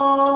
الله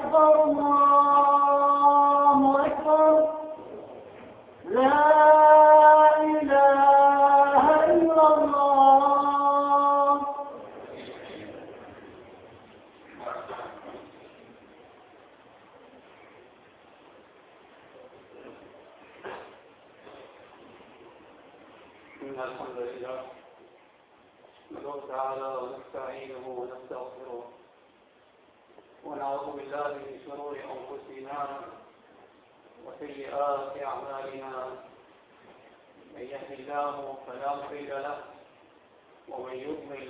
أكبر الله أكبر لا إله إلا الله إن الحمد لله نحمده تعالى ونستعينه ونستغفره ونعوذ بالله من شرور أنفسنا وسيئات أعمالنا من يهد الله فلا مضل له ومن يضلل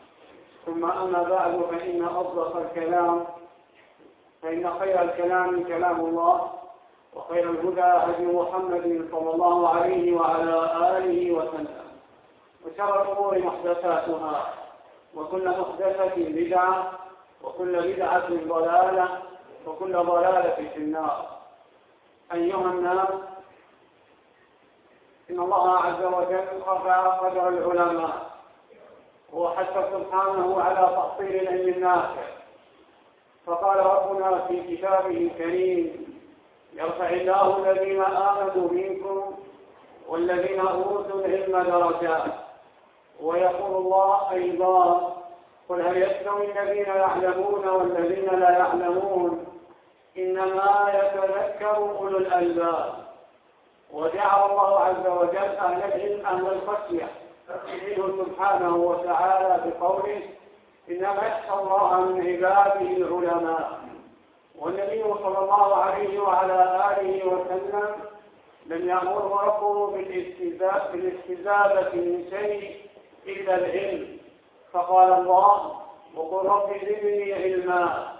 ثم أما بعد فإن أصدق الكلام فإن خير الكلام كلام الله وخير الهدى هدي محمد صلى الله عليه وعلى آله وسلم. وشر الأمور محدثاتها وكل محدثة بدعة وكل بدعة ضلالة وكل ضلالة في النار. أيها الناس إن الله عز وجل رفع قدر العلماء. وحث سبحانه على تحصيل العلم النافع. فقال ربنا في كتابه الكريم يرفع الله الذين آمنوا منكم والذين أوتوا العلم درجات ويقول الله أيضا قل هل يستوي الذين يعلمون والذين لا يعلمون؟ إنما يتذكر أولو الألباب. وجعل الله عز وجل أهل العلم أهل الخشية. سبحانه وتعالى بقوله إنما يخشى الله من عباده العلماء. والنبي صلى الله عليه وعلى آله وسلم لم يأمره ربه بالاستزادة من شيء إلا العلم. فقال الله وقل رب زدني علما.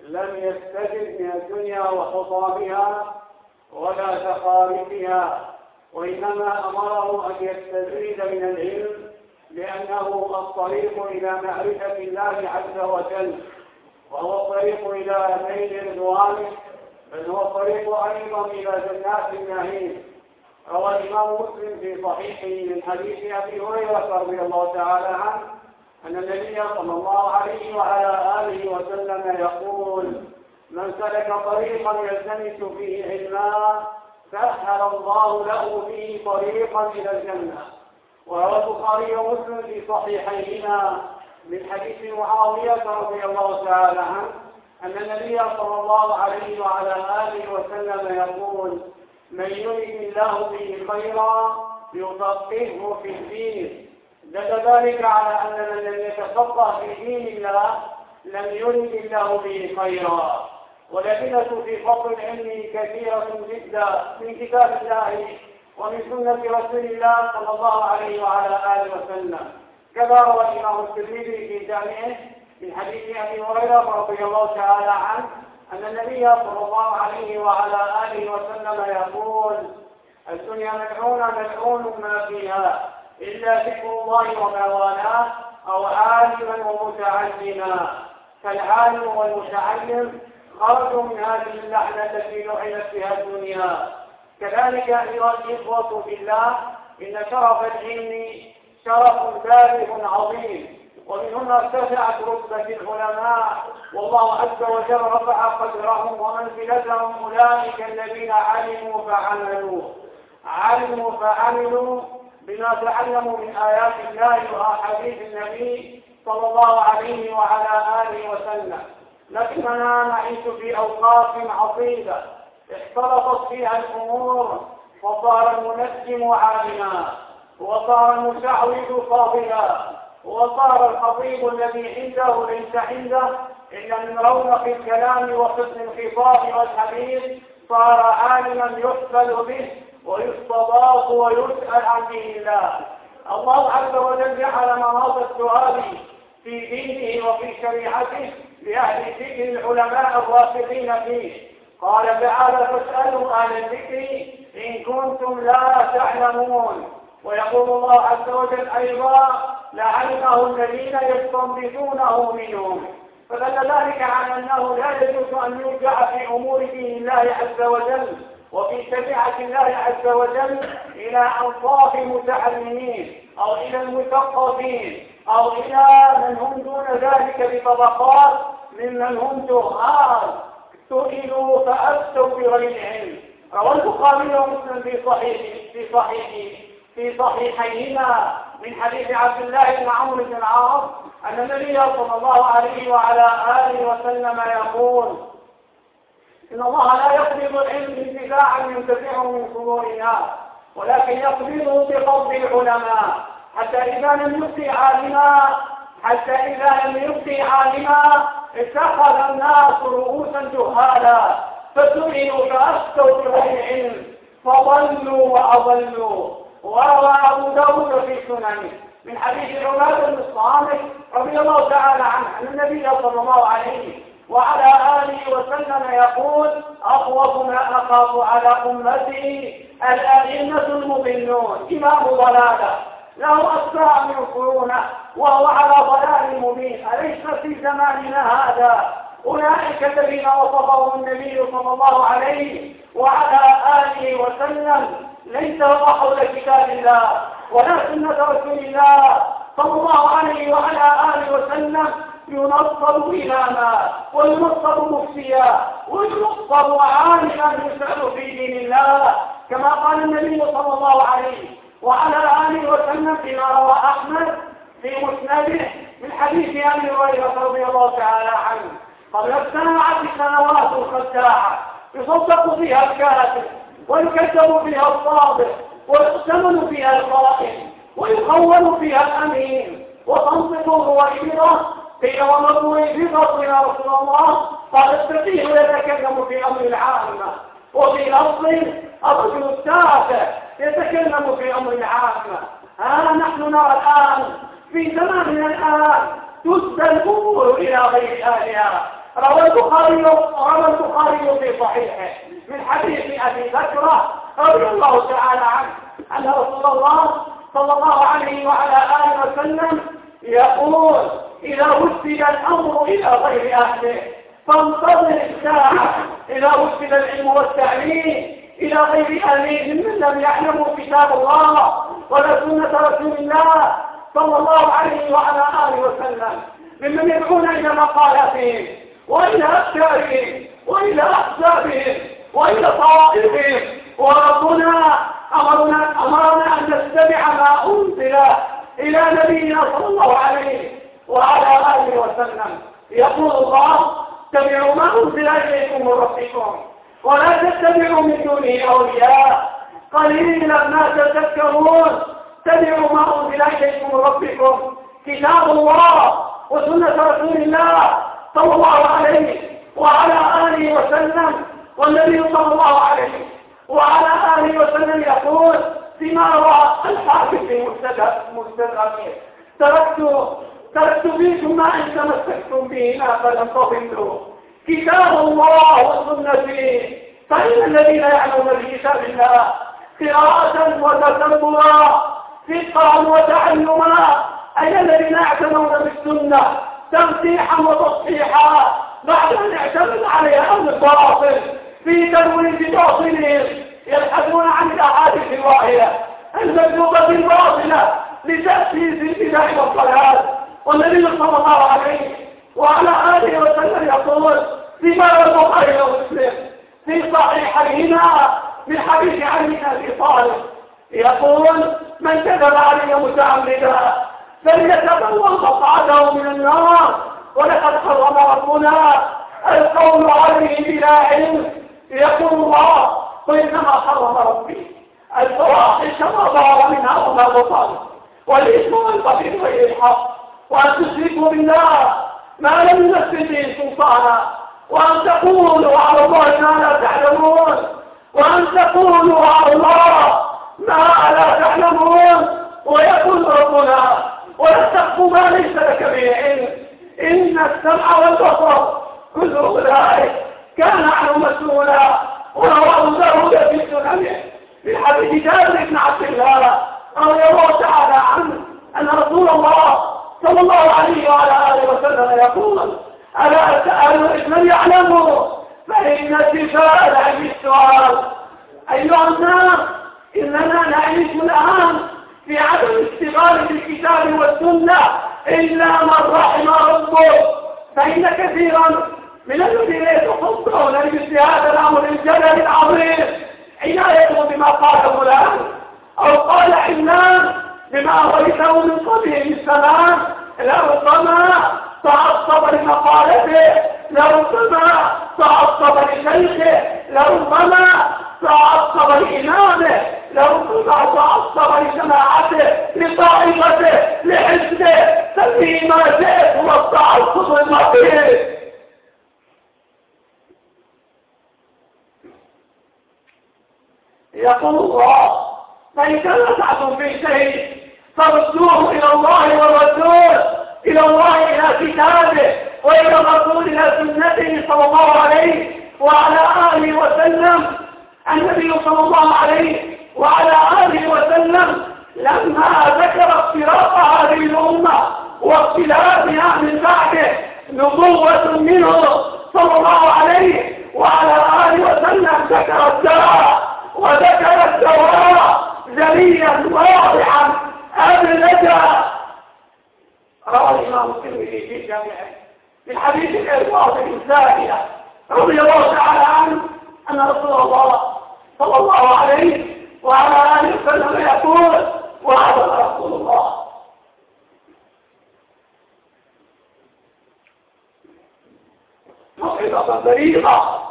لم يستجد من الدنيا وحطامها ولا زخارفها وإنما أمره أن يستزيد من العلم لأنه الطريق إلى معرفة الله عز وجل. وهو الطريق إلى نيل رضوانه بل هو الطريق أيضا إلى جنات النعيم. روى الإمام مسلم في صحيحه من حديث أبي هريرة رضي الله تعالى عنه أن النبي صلى الله عليه وعلى آله وسلم يقول من سلك طريقا يلتمس فيه علما سهل الله له به طريقا إلى الجنة. وروى البخاري ومسلم في صحيحيهما من حديث معاوية رضي الله تعالى عنه أن النبي صلى الله عليه وعلى آله وسلم يقول من يريد الله به خيرا يفقهه في الدين. دل ذلك على أن من لم يتفقه في دين الله لم يرد الله به خيرا. والأدلة في فضل العلم كثيرة جدا من كتاب الله ومن سنة رسول الله صلى الله عليه وعلى آله وسلم. كما روى الإمام الترمذي في جامعه من حديث أبي هريرة رضي الله تعالى عنه أن النبي صلى الله عليه وعلى آله وسلم يقول الدنيا ملعونة ملعون ما فيها إلا ذكر الله وما والاه أو عالما ومتعلما. فالعالم والمتعلم خرجوا من هذه اللعنة التي لعنت بها الدنيا. كذلك أيها الإخوة في الله إن شرف العلم شرف بالغ عظيم. ومن هنا ارتفعت رتبة العلماء. والله عز وجل رفع قدرهم ومنزلتهم. أولئك الذين علموا فعملوا. علموا فعملوا بما تعلموا من آيات الله وأحاديث النبي صلى الله عليه وعلى آله وسلم. لكننا نعيش في أوقات عصيبة اختلطت فيها الأمور فصار المنجم عالما وصار المشعوذ فاضلا وصار الخطيب الذي عنده ليس عنده إلا من رونق الكلام وحسن الخطاب والحديث صار عالما يحفل به ويستضاف ويسأل عن دين الله. الله عز وجل جعل مناط السؤال في دينه وفي شريعته لأهل ذكر العلماء الراسخين فيه. قال تعالى فاسألوا أهل الذكر إن كنتم لا تعلمون. ويقول الله عز وجل أيضا لعلمه الذين يستنبطونه منهم. فدل ذلك على أنه لا يجوز أن يرجع في أمور دين الله عز وجل وفي شريعة الله عز وجل إلى أنصاف المتعلمين أو إلى المثقفين أو إلى من هم دون ذلك بطبقات ممن هم جهال سئلوا فأفتوا بغير علم روى البخاري ومسلم في صحيح في صحيح في صحيحيهما من حديث عبد الله بن عمرو بن العاص أن النبي صلى الله عليه وعلى آله وسلم يقول إن الله لا يقبض العلم انتفاعا ينتفعه من صدورنا ولكن يقبضه بقبض العلماء حتى إذا لم يبقي عالما حتى إذا لم يبقي عالما اتخذ الناس رؤوسا جهالا فسئلوا فأفتوا بغير علم فضلوا وأضلوا. وروى أبو داود في سننه من حديث عبادة بن الصامت رضي الله تعالى عنه أن النبي صلى الله عليه وعلى آله وسلم يقول أخوف ما أخاف على أمتي الأئمة المضلون إمام ضلالة. له أسماء من قرونه وهو على ضلال مبين. أليس في زماننا هذا؟ أولئك الذين وصفهم النبي صلى الله عليه وعلى آله وسلم. ليس هو حول كتاب الله ولا سنة رسول الله صلى الله عليه وعلى آله وسلم. ينصب إماما وينصب مفتيا وينصب عالما يسأل في دين الله كما قال النبي صلى الله عليه وعلى آله وسلم فيما روى أحمد في مسنده من حديث أبي هريرة رضي الله تعالى عنه. قبل الساعة سنوات خداعة يصدق فيها الكاتب ويكذب فيها الصادق ويؤتمن فيها القائم ويخون فيها الأمين وتنطق الرويبضة قيل وما الرويبضة يا رسول الله قال الفقيه يتكلم في أمر العامة. وفي لفظ الرجل التافه يتكلم في أمر العامة ها نحن نرى الآن في زماننا الآن تسدى الأمور إلى غير أهلها روى البخاري روى البخاري في صحيحه من حديث أبي بكر رضي الله تعالى عنه أن رسول الله صلى الله عليه وعلى آله وسلم يقول إذا وسد الأمر إلى غير أهله فانتظر الساعة إذا وسد العلم والتعليم إلى غير أهله من لم يعلموا كتاب الله ولا سنة رسول الله صلى الله عليه وعلى آله وسلم. ممن يدعون إلى مقالاتهم وإلى أفكارهم وإلى أحزابهم وإلى طوائفهم. وربنا أمرنا, أمرنا أن نستمع ما أنزل إلى نبينا صلى الله عليه وعلى آله وسلم. يقول الله اتبعوا ما أنزل إليكم من ربكم ولا تتبعوا من دونه أولياء. قليلا ما تذكرون. اتبعوا ما أنزل إليكم من ربكم. كتاب الله وسنة رسول الله صلى الله عليه وعلى آله وسلم. والنبي صلى الله عليه وعلى آله وسلم يقول فيما روى الحاكم في مستدركه تركت تركت فيكم ما إن تمسكتم به فلم تضلوا. كتاب الله وسنتي. فإن الذين يعلمون بكتاب الله قراءة وتدبرا فقها وتعلما. أي الذين يعتنون بالسنة تمسيحا وتصحيحا؟ بعد أن اعتمد عليها أهل الباطل في تنوين باطلهم يبحثون عن الأحاديث الواهية المكتوبة الباطلة لتأسيس البدع والضلال. والنبي صلى الله عليه وعلى آله وسلم يقول فيما البخاري ومسلم في صحيحيهما من حديث بن أبي طالب. يقول من كذب علي متعمدا فليتبوأ مقعده من النار ولقد حرم ربنا القول عليه بلا علم. يقول الله وإنما حرم ربي الفواحش ما ظهر منها وما بطن والإثم والبغي بغير الحق وأن تشركوا بالله ما لم ينزل به سلطانا وأن تقولوا على الله ما لا تعلمون. وأن تقولوا على الله ما لا تعلمون ويقول ربنا ولا تخف ما ليس لك به علم. إن السمع والبصر كل أولئك كان عنه مسؤولا. ورواه داود في سننه في حديث جابر بن عبد الله رضي الله تعالى عنه أن رسول الله صلى الله عليه وعلى آله وسلم يقول ألا سألوا من يعلموا فإن شفاء العلم السؤال أيها الناس إننا نعيش الآن في عدم الاشتغال بالكتاب والسنة إلا من رحم ربه. فإن كثيرا من الذين يتخطون لمثل هذا الأمر الجلل العظيم عنايته بما قال فلان أو قال علان بما ورثه من قبله السلام لربما تعصب لمقالته لربما تعصب لشيخه لربما تعصب لإمامه لربما تعصب لجماعته لطائفته لحزبه. سميه ما شئت هو التعصب المطير. يقول الله فإن تنازعتم في شيء فردوه إلى الله والرسول إلى الله إلى كتابه. وإلى إلى سنته صلى الله عليه وعلى آله وسلم. النبي صلى الله عليه وعلى آله وسلم لما ذكر افتراق هذه الأمة واختلافها من بعده نبوة منه صلى الله عليه وعلى آله وسلم ذكر الدعاء وذكر الدواء جليا واضحا. أبلجا روى الإمام الترمذي في جامعه. في الحديث الإرواح الإنسانية رضي الله تعالى عنه أن رسول الله صلى الله عليه وعلى آله وسلم يقول وعد رسول الله. موعظة بليغة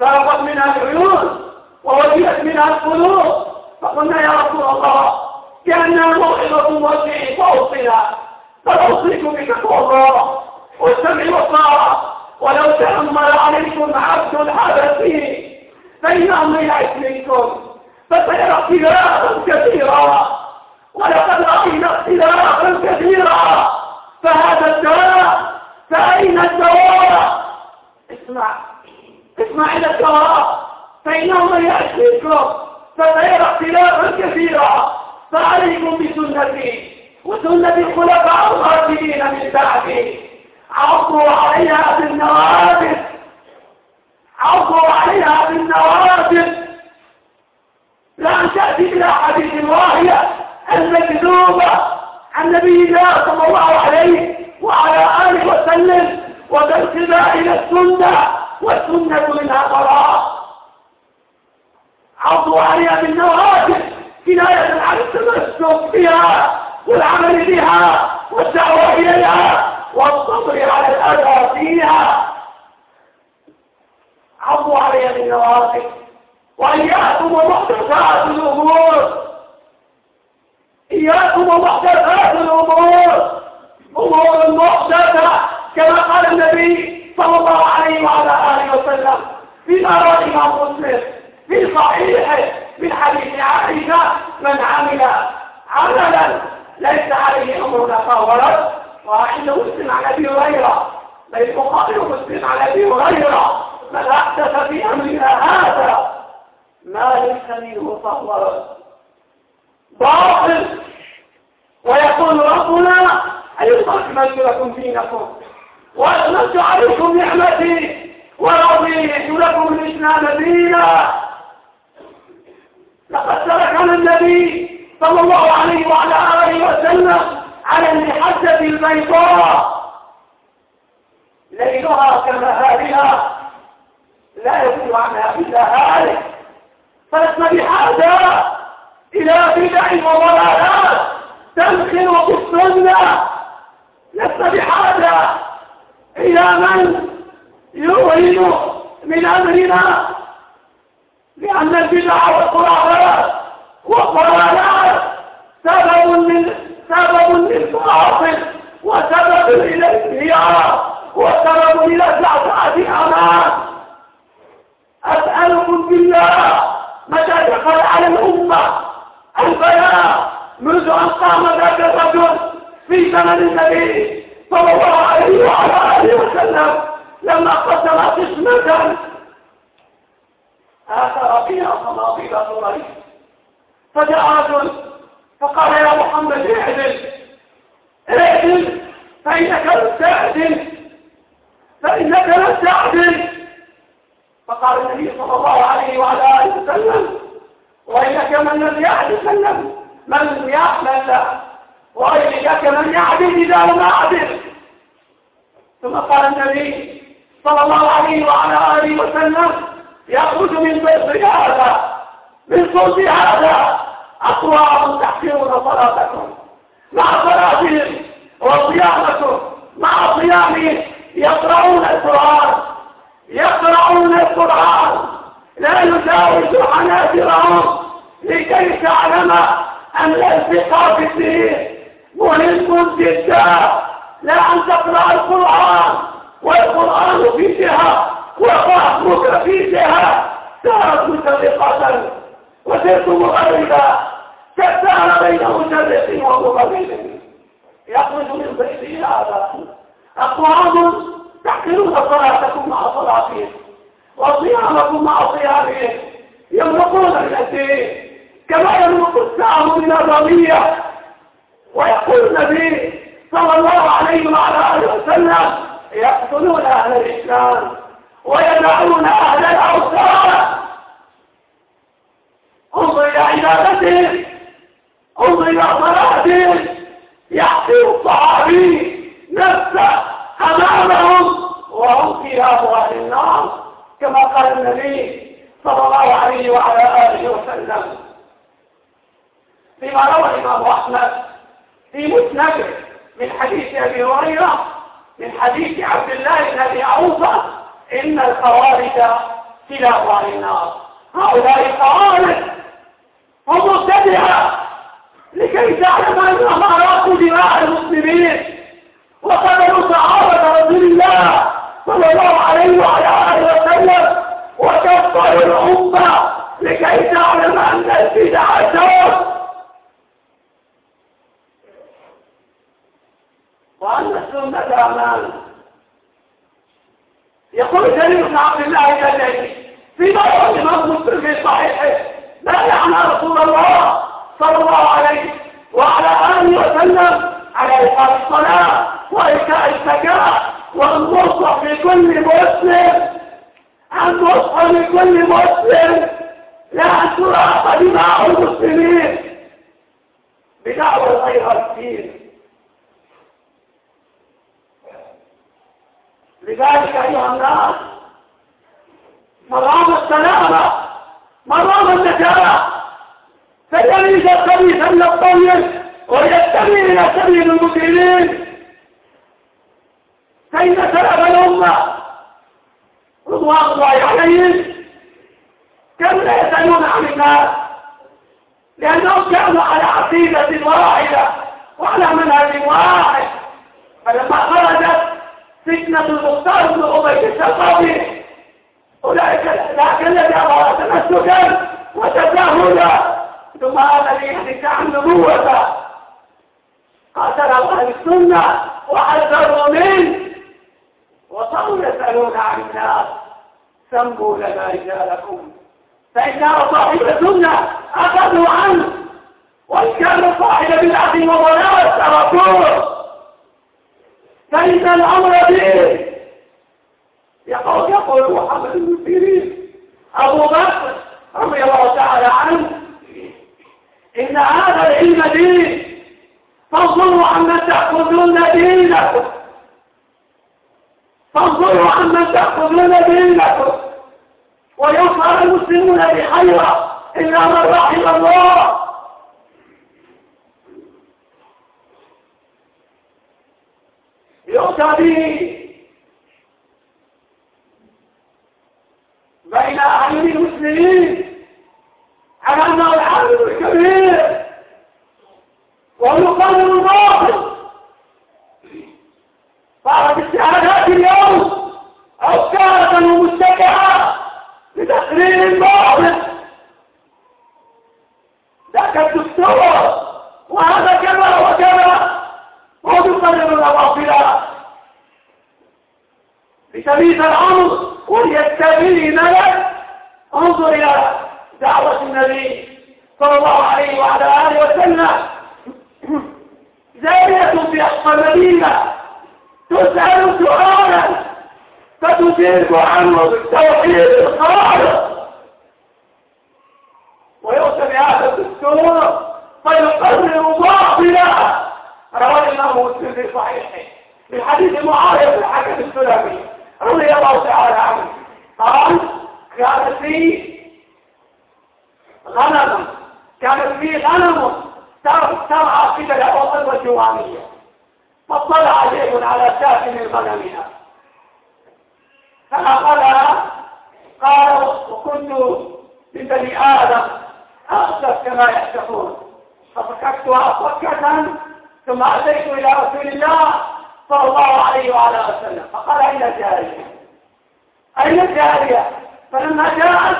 ذهبت منها العيون ووجلت منها القلوب. فقلنا يا رسول الله كأنها موعظة موجه فأوصنا فأوصيكم بتقوى الله والسمع والطاعة. ولو تأمل عليكم عبد الحبشي فإنه من يعش منكم. فسيرى اختلافا كثيرا. ولقد رأينا اختلافا كثيرا. فهذا الدواء فأين الدواء؟ اسمع اسمع إلى الدواء. من يعش منكم. فسيرى اختلافا كثيرا. فعليكم بسنتي. وسنة الخلفاء الراشدين من بعدي. عضوا عليها بالنوابل عضوا عليها بالنوابل لا تأتي إلى حديث واهية المكذوبة عن نبي الله صلى الله عليه وعلى آله وسلم وبالتباع إلى السنة والسنة منها براء عضوا عليها بالنوابل كناية عن التمسك بها والعمل بها والدعوة إليها. والصبر على الأذى فيها. عضوا عليها بالنوافل وإياكم ومحدثات الأمور. إياكم ومحدثات الأمور. أمور محدثة كما قال النبي صلى الله عليه وعلى آله وسلم في روى الإمام مسلم في صحيحه من حديث عائشة من عمل عملا ليس عليه أمرنا فهو رد. وعند مسلم عن أبي هريرة بين البخاري ومسلم عن أبي هريرة من أحدث في أمرنا هذا. ما ليس منه فهو باطل. ويقول ربنا أيضا أكملت لكم دينكم؟ وأكملت عليكم نعمتي ورضيت لكم الإسلام دينا. لقد تركنا النبي صلى الله عليه وعلى آله وسلم على المحجة البيضاء. ليلها كنهارها لا يكون عنها إلا هالك. فلسنا بحاجة إلى بدع وضلالات تمكن بالسنة لسنا بحاجة إلى من يوهن من أمرنا. لأن البدع والخرافات والضلالات سبب من سبب للباطل وسبب إلى الانهيار وسبب إلى زعزعة الأمان أسألكم بالله متى دخل على الأمة البلاء منذ أن قام ذاك الرجل في زمن النبي صلى الله عليه وعلى آله وسلم لما قسم قسمة. آثر فيها صناديل قريش فجاء رجل فقال يا محمد اعدل. اعدل. فإنك لم تعدل. فإنك لم تعدل. فقال النبي صلى الله عليه وعلى آله وسلم وإنك من لم يعدل من لم من يعمل. وإنك من يعدل إذا لم أعدل ثم قال النبي صلى الله عليه وعلى آله وسلم يخرج من بيت هذا من صوت هذا. أقوام تحكرون صلاتكم. مع صلاتهم وصيامكم. مع صيامهم يقرؤون القرآن. يقرؤون القرآن. لا يجاوز حناجرهم لكي تعلم أن الالتقاء في الدين مهم جدا. لا أن تقرأ القرآن. والقرآن في جهة وفهمك في جهة. تركت ثقة وسرت مغربا كالسهر بين مشرق ومغرب يخرج من بيته هذا أقوام تحقرون صلاتكم مع صلاتهم. وصيامكم مع صيامهم. يملكون الدين كما يملك السهم من الرمية. ويقول النبي صلى الله عليه وعلى آله وسلم يقتلون أهل الإسلام ويدعون أهل الأوثان. انظر إلى عبادتهم. انظر إلى صلاتهم يحفر الصحابي نفسه أمامهم وهم في أبواب النار كما قال النبي صلى الله عليه وعلى آله وسلم. فيما روى الإمام أحمد في مسنده من حديث أبي هريرة من حديث عبد الله بن أبي عوفة إن الخوارج كلا أبواب النار. هؤلاء الخوارج هم مبتدعة. لكي تعلم أنهم أراقوا دماء المسلمين وقبلوا صحابة رسول الله صلى الله عليه وعلى آله وسلم وكفروا الأمة لكي تعلم أن البدع شر وأن السنة أمان. يقول جرير بن عبد الله الذي في مرة الإمام مسلم في صحيحه ما يعنى رسول الله صلى الله عليه وعلى آله وسلم على الصلاة وإيتاء الزكاة والنصح لكل مسلم. النصح لكل مسلم. لا تراق دماء المسلمين. بدعوى غير الدين. لذلك أيها الناس مرام السلامة مرام النجاة. فيميز الخبيث من الطيب ويتبع إلى سبيل المجرمين فإن سلف الأمة رضوان الله عليهم كانوا لا يسألون عن الناس لأنهم كانوا على عقيدة واحدة وعلى منهج واحد. فلما خرجت فتنة المختار بن أبي الثقفي أولئك ذاك الذي أمر تمسكا وتجاهلا ثم هذا الذي عن النبوة قاتل أهل السنة وحذروا منه. وصاروا يسألون عن الناس. سموا لنا رجالكم. فإن صاحب السنة أخذوا عنه. وإن كان صاحب بدعة وضلال تركوه فإن الأمر به يقول يقول محمد بن سيرين. أبو بكر رضي الله تعالى عنه إن هذا العلم دين فانظروا عمن تأخذون دينكم. فانظروا عمن تأخذون دينكم. ويصهر المسلمون بحيرة إلا من رحم الله. يؤتى به بين أعين المسلمين أنه العالم الكبير. صارت الشهادات اليوم أفكارا ومتبعة لتقرير الباطل ذاك الدكتور وهذا كذا وكذا وتقرر الأباطلة لتبيت الأمر وليستبين لك انظر إلى دعوة النبي صلى الله عليه وعلى آله وسلم زانية في أقصى المدينة تسأل سؤالا فتجيب عنه بالتوحيد الخالق ويؤتى بهذا الدستور فيقرر باطلا رواه الإمام مسلم في صحيحه في حديث معاوية بن الحكم السلمي رضي الله تعالى عنه قال كانت في غنم كانت في غنم ترعى قبل أوطن والجوانية فاطلع شيء على ساكن غنمها فأخذها قال وكنت من بني آدم أخسف كما يحسفون ففككتها فكة ثم أتيت إلى رسول الله صلى الله عليه وعلى وسلم فقال أين الجارية أين الجارية فلما جاءت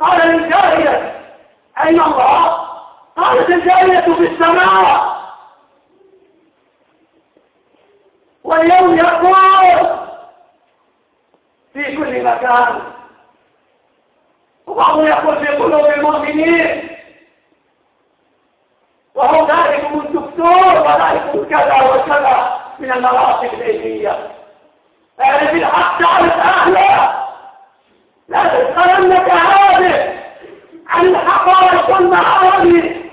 قال للجارية أين الله؟ قالت الجارية في السماء. واليوم يقول في كل مكان. وبعضهم يقول في قلوب المؤمنين. وهو ذلك الدكتور وذلك كذا وكذا من المراتب العلمية اعرف الحق تعرف أهله لا تسألنك هذه عن الحقائق والمعاني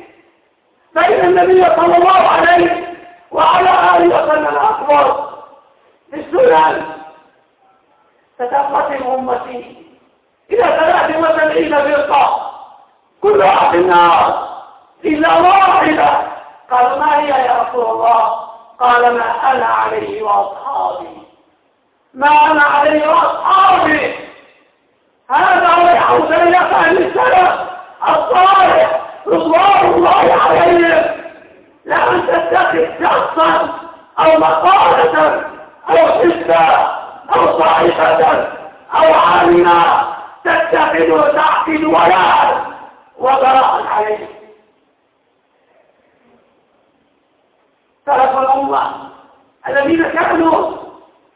فإن النبي صلى الله عليه وعلى آله وسلم أكبر في السنن تتقسم أمتي إلى ثلاث وسبعين فرقة كلها في النار إلا واحدة قال ما هي يا رسول الله قال ما أنا عليه وأصحابي ما أنا عليه وأصحابي هذا هو يعود إلى فهم السلف الصالح رضوان الله عليهم لا أن تتخذ شخصا أو مقالة أو حزبا أو طائفة أو عالما تتخذ وتعقد ولا وبراء عليه الأمة الذين كانوا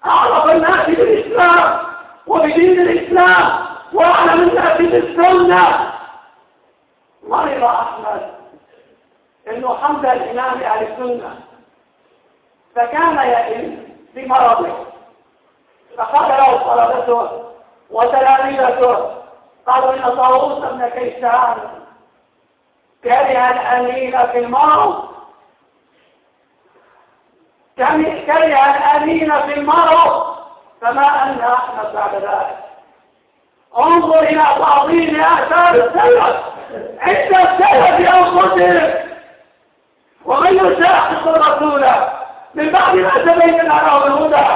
أعرف الناس بالإسلام وبدين الإسلام وأعلم الناس بالسنة. مرض أحمد إنه حمد الإمام أهل السنة. فكان يئن بمرضه فقال له طلبته وتلاميذته قالوا إن طاووس بن كيسان كره الأمين في المرض كره الأمين في المرض؟ فما أن أحمد بعد ذلك. انظر إلى تعظيم آثار السلف عند السلف أنفسهم ومن يشاقق الرسول؟ من بعد ما تبين له الهدى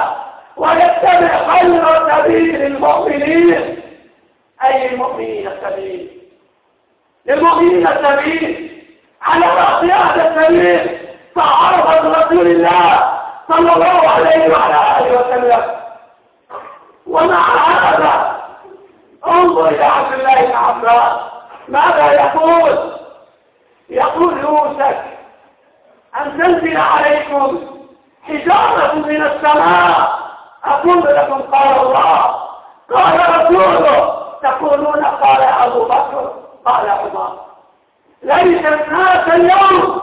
ويتبع خير سبيل المؤمنين. أي المؤمنين السبيل؟ للمؤمنين السبيل. على هذا السبيل. تعرض رسول الله صلى الله عليه وعلى آله وسلم. ومع هذا؟ انظر إلى عبد الله بن عباس. ماذا يقول؟ يقول يوسف أن تنزل عليكم حجارة من السماء؟ أقول لكم قال الله. قال رسوله تقولون قال أبو بكر قال عمر. ليس الناس اليوم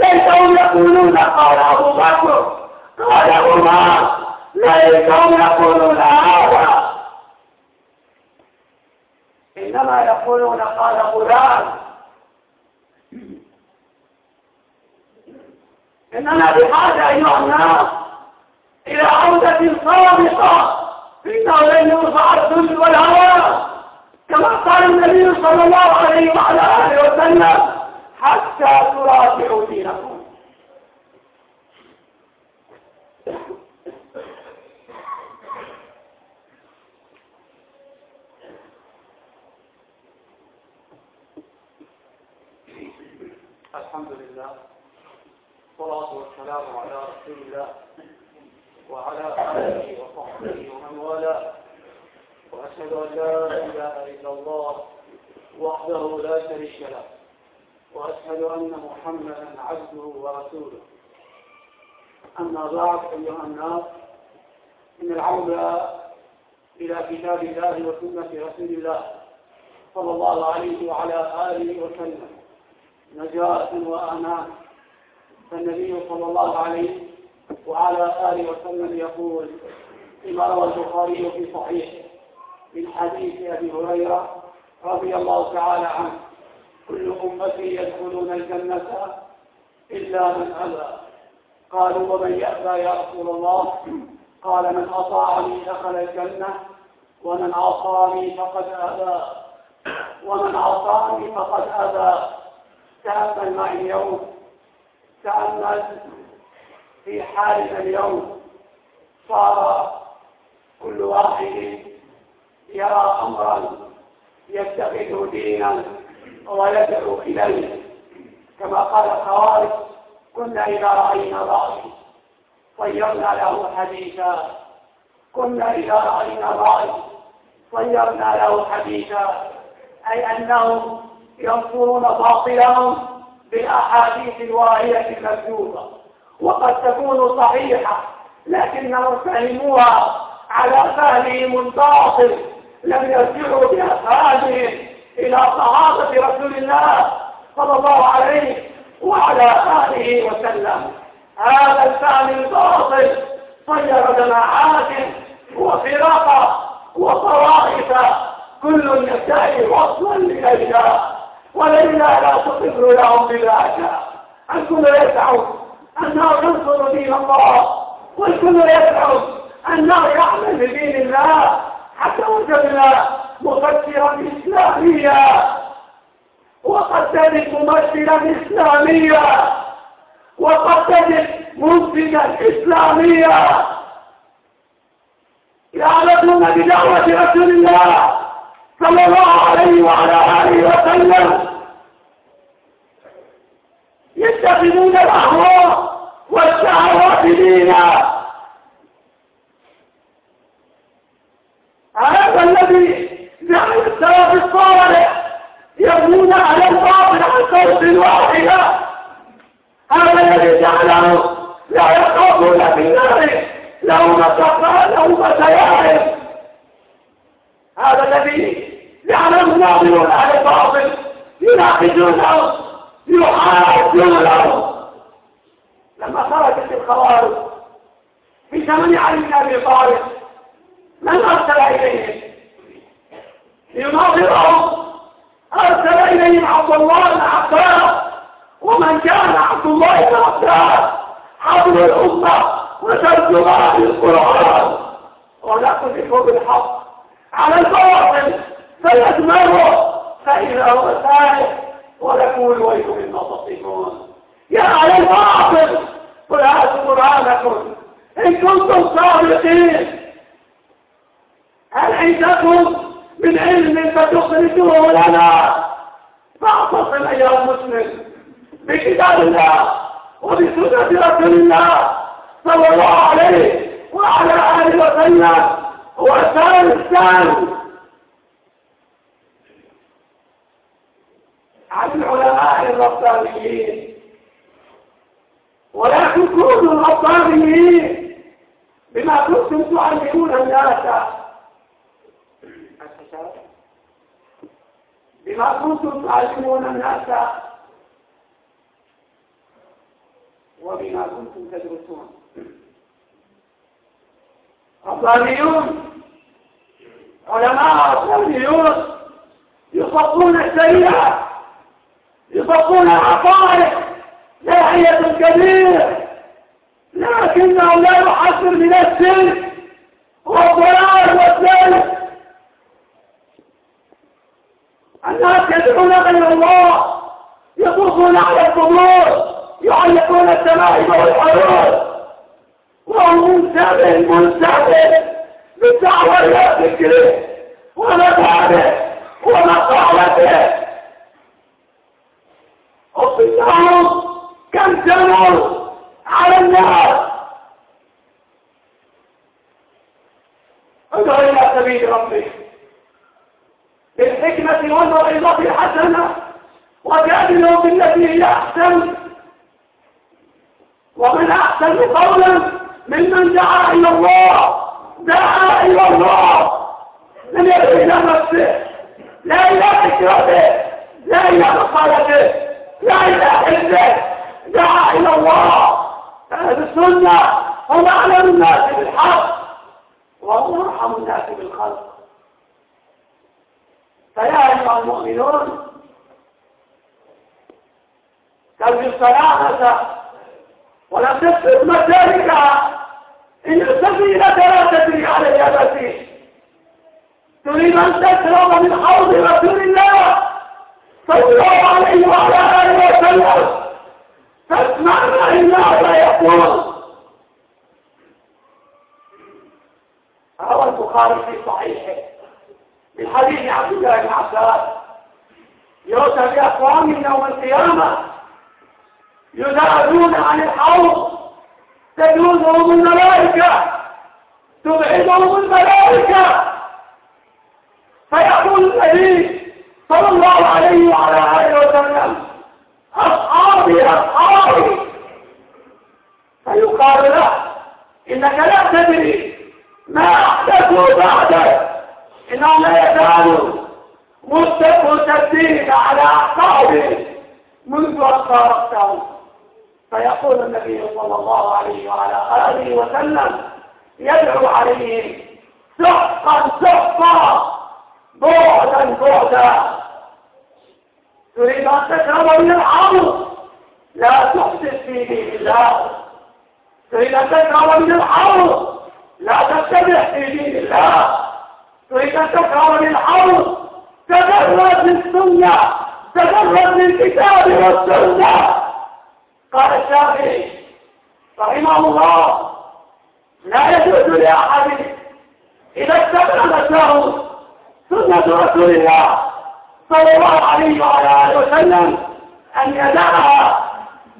ليسهم يقولون قال أبو بكر قال عمر ليسهم يقولون هذا. إنما يقولون قال فلان. إننا بحاجة أيها الناس إلى عودة صادقة. إنه لن يرفع الذل والهوى كما قال النبي صلى الله عليه وعلى آله وسلم حتى تراجعوا دينكم. الحمد لله والصلاة والسلام على رسول الله وعلى آله وصحبه ومن والاه. وأشهد أن لا إله إلا الله وحده لا شريك له. وأشهد أن محمدا عبده ورسوله. أما بعد أيها الناس إن العودة إلى كتاب الله وسنة رسول الله صلى الله عليه وعلى آله وسلم. نجاة وأمان. فالنبي صلى الله عليه وعلى آله وسلم يقول فيما روى البخاري في صحيحه من حديث أبي هريرة رضي الله تعالى عنه. كل أمتي يدخلون الجنة إلا من أبى. قالوا ومن يأبى يا رسول الله؟ قال من أطاعني دخل الجنة ومن عصاني فقد أبى. ومن عصاني فقد أبى. تأمل معي اليوم. تأمل في حالنا اليوم. صار كل واحد يرى أمرا يتخذه دينا ويدعو إليه. كما قال الخوارج كنا إذا رأينا رأي صيرنا له حديثا. كنا إذا رأينا رأي صيرنا له حديثا. أي أنهم ينصرون باطلهم بالأحاديث الواهية المكذوبة. وقد تكون صحيحة لكنهم فهموها على فهمهم الباطل. لم يرجعوا بأفهامهم. إلى صحابة رسول الله صلى الله عليه وعلى آله وسلم. هذا الفهم الباطل صير جماعات وفرقا وطوائف كل يدعي وصلا لليلى وليلى لا تقر لهم بذاك. الكل يدعو أنه ينصر دين الله والكل يدعو أنه يعمل بدين الله. حتى وجدنا مفسرا إسلاميا. وقد تجد ممثلا إسلاميا. وقد تجد منتجا إسلاميا. يعلمون بدعوة رسول الله صلى الله عليه وعلى آله وسلم. يتخذون الأهواء والشهوات دينا. هذا الذي جعل السلف الصالح يبنون على الباطل عن صوت واحدة هذا الذي جعله لا يخافون في النار. لومة لومة يائم هذا الذي جعله الناظرون على الباطل يناقشونه يحاجونه. لما خرجت الخوارج في زمن علي بن أبي طالب من أرسل إليهم. ليناظرهم أرسل إليهم عبد الله بن عباس. ومن كان عبد الله بن عباس حبل الأمة وترجمان القران ونقذف بالحق. على الباطل فيدمره. فإذا هو ثالث ولكم الويل مما تصفون يا على الباطل قل هاتوا برهانكم إن كنتم صادقين. هل عندكم من علم فتخرجوه لنا. فاعتصم أيها المسلم بكتاب الله وبسنة رسول الله صلى الله عليه وعلى آله وسلم. وسلم الثاني. عن العلماء الربانيين. ولكن كونوا ربانيين بما كنتم تعلمون الناس. بما كنتم تعلمون الناس وبما كنتم تدرسون. ربانيون علماء ربانيون يصفون السيئة يصفون العقائد داعية كبير لكنه لا يحذر من السلك والضلال والسلك الناس يدعون غير الله. يطوفون على القبور. يعلقون التمائم والحروب وهم منتبه منتبه بالدعوة إلى ذكره ومذهبه ومقالته. وبالنعم كم تمر على الناس ادعو إلى سبيل ربك. بالحكمة والموعظة الحسنة وجادلوا بالتي هي أحسن. ومن أحسن قولا ممن دعا إلى الله دعا إلى الله. لم يدعو إلى نفسه لا إلى فكرته لا إلى مقالته لا إلى حزبه دعا إلى الله. أهل السنة هم أعلم الناس بالحق وهم أرحم الناس بالخلق. فيا أيها المؤمنون ترجو السلامة ولا تسر مسالكها إن السفينة لا تدري عليها بسيط تريد أن تشرب من حوض رسول الله صلى الله عليه وعلى آله وسلم. فاسمع ما الله يقول. روى البخاري في صحيحه. من حديث عبد الله بن عباس يؤتى بأقوام يوم القيامة ينادون عن الحوض. تجوزهم الملائكة. تبعدهم الملائكة. فيقول النبي صلى الله عليه وعلى آله وسلم أصحابي أصحابي. فيقال له إنك لا تدري ما أحدثوا بعدك. إنهم لا يزالوا مرتدين على أعصابهم منذ أن فارقتهم فيقول النبي صلى الله عليه وعلى آله وسلم يدعو عليهم سحقا سحقا بعدا بعدا. تريد أن تشرب من الحوض لا تحدث في دين الله. تريد أن تشرب من الحوض لا تتبع في دين الله. تشرب من الحوض تدرس السنة تدرس الكتاب والسنة قال الشافعي رحمه الله لا يجوز لأحد إذا استقبلت له سنة رسول الله صلى الله عليه وعلى آله وسلم أن يدعها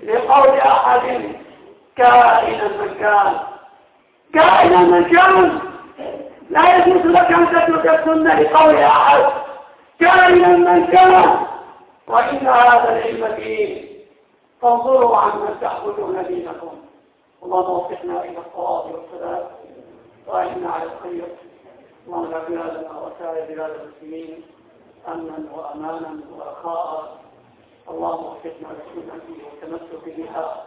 لقول أحد كائنا من كان كائنا من كان لا يجوز لك أن تترك السنة لقول أحد. كائنا من كان. وإن هذا العلم دين فانظروا عمن تأخذون دينكم. اللهم وفقنا إلى الصواب والسلام وأعنا على الخير. اللهم لا بلادنا وسائر بلاد المسلمين. أمنا وأمانا ورخاء اللهم وفقنا لسنته والتمسك بها.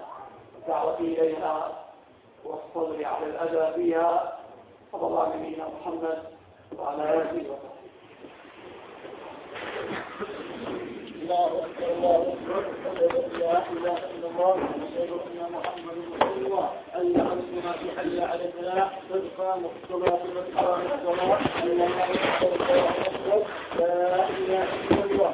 والدعوة إليها. والصبر على الأذى بها. صلى الله على نبينا محمد وعلى آله وصحبه الله أكبر الله أكبر لا إله إلا الله أشهد أن محمد رسول الله أي أنتما في حل على الفلاح صدقا مقتضى في الصلاة والصلاة أن الله أكبر الله لا إله إلا الله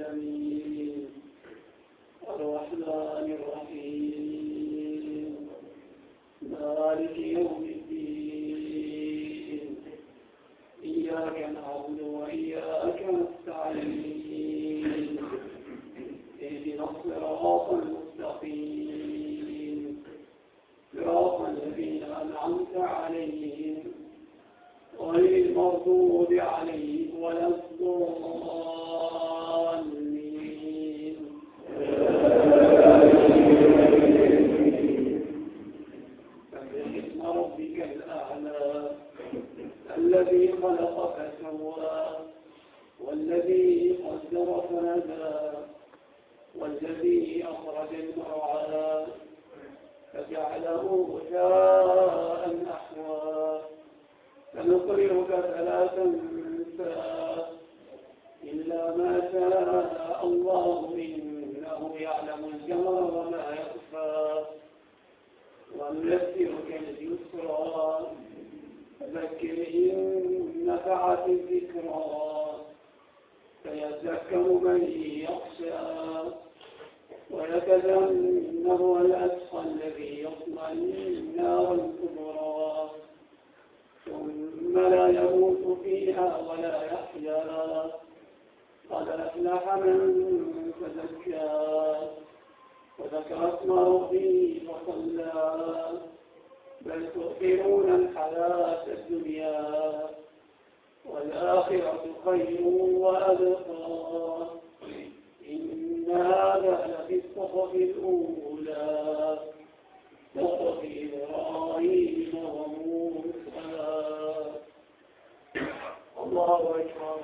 الله أكبر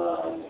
الله